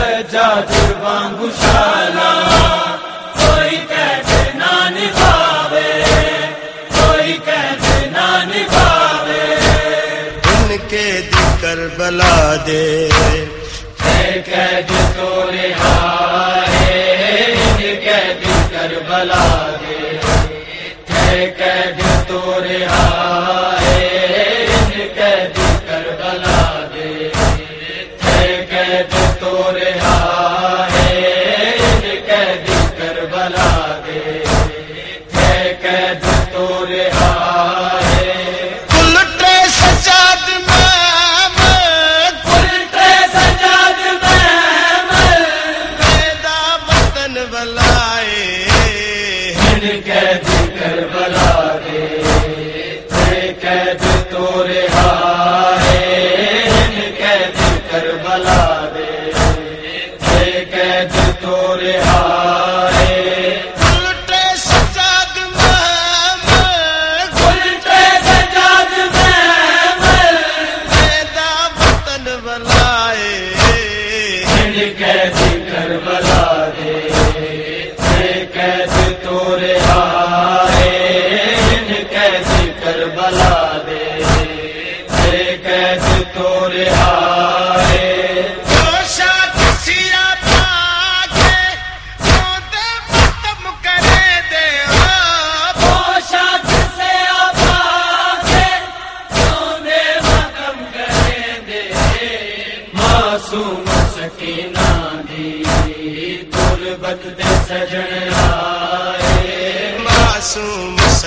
سجاد وانگو شالا کوئی کیسے نہ نبھاوے کوئی کیسے نہ نبھاوے ان کے دل کربلا دے۔ قید تو رہائے ان قید کربلا دے قید تو رہائے ان قید کربلا دے اے قید تو رہائے ان قید کربلا دے قید تو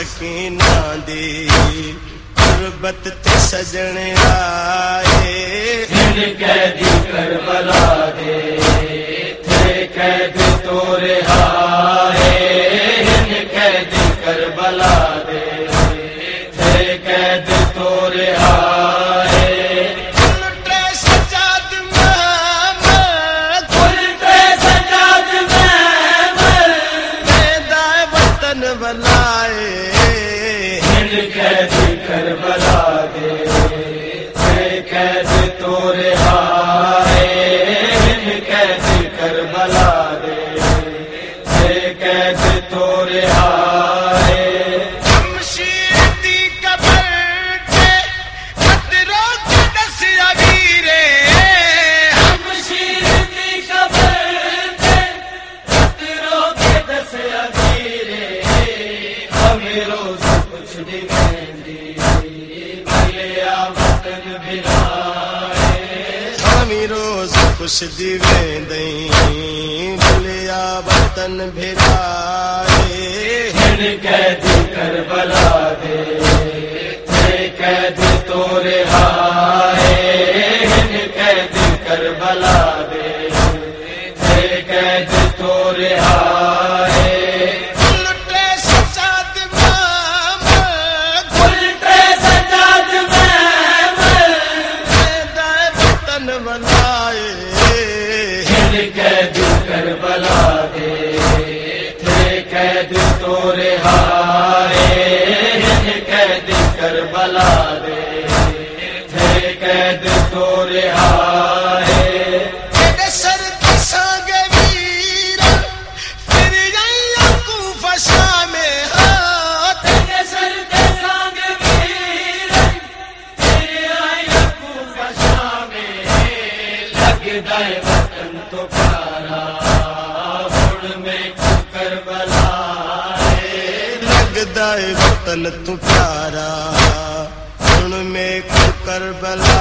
سکینہ دی غربت تے سجن آئے۔ ان قیدی کربلا دے تھے قید تو رہائے ان قیدی کربلا دے تھے قید تو رہائے الٹے ان کربلا دے قید تو رہائے ان کربلا دے قید تو رہائے ہم دس روز کچھ وطن ہمیں روز خوش دیویں دیں بلیا وطن بھرائے ہن قید کربلا قید کربلا دے۔ تھے قید تو رہائے تیرے سر تے سانگ ویر پھر جائیں کوفہ شام ہاتھ۔ تیرے سر سانگ ویر کو ہے۔ وطن وطن تو پیارا سن میں کو کربلا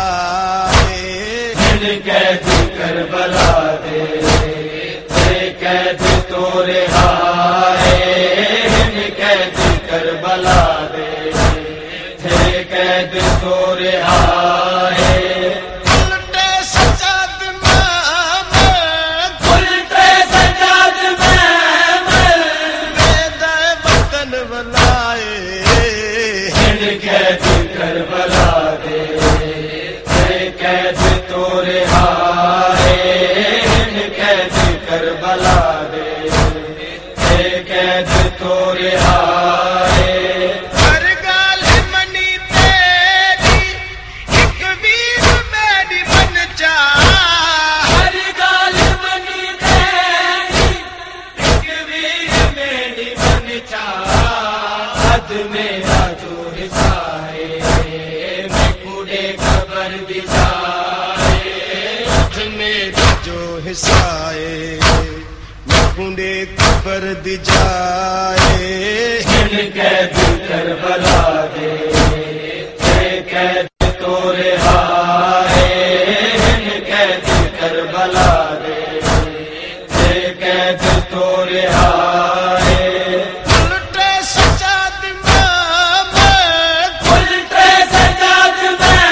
دے ہن قید کربلا دے تیرے قید تو رہائے ہن قید کربلا دے تیرے قید تو رہائے تھے میں کنڈے قبر دی جائے۔ ہن قید کربلا دے اے قید تورے ہائے۔ ہن قید کربلا دے اے قید تورے ہائے۔ الٹے سجاد میں الٹے سجاد میں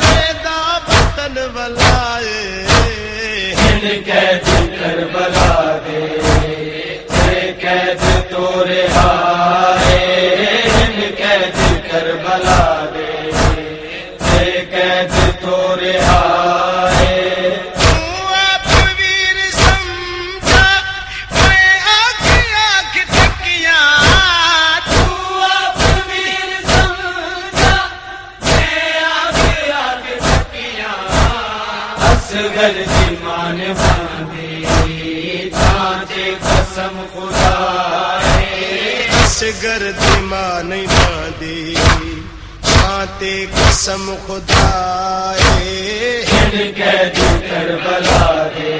پیدا وطن ولائے۔ ہن کربلا دے۔ اصغر کی مان باندھی چانچے قسم خدا دی ماں نہیں باندھی شانتے قسم خدا قید کربلا دے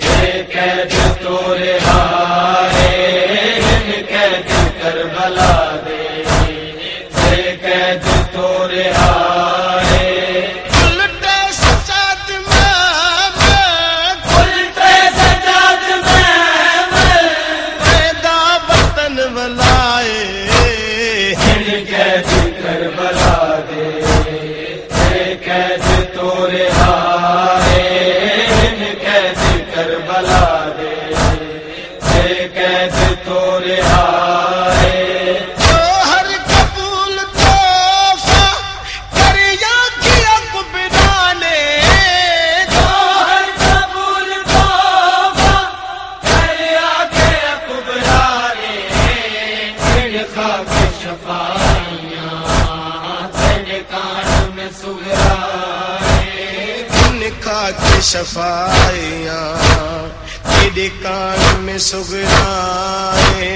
اے قید تورے ہائے شفائیاں تیرے کان میں سگرائے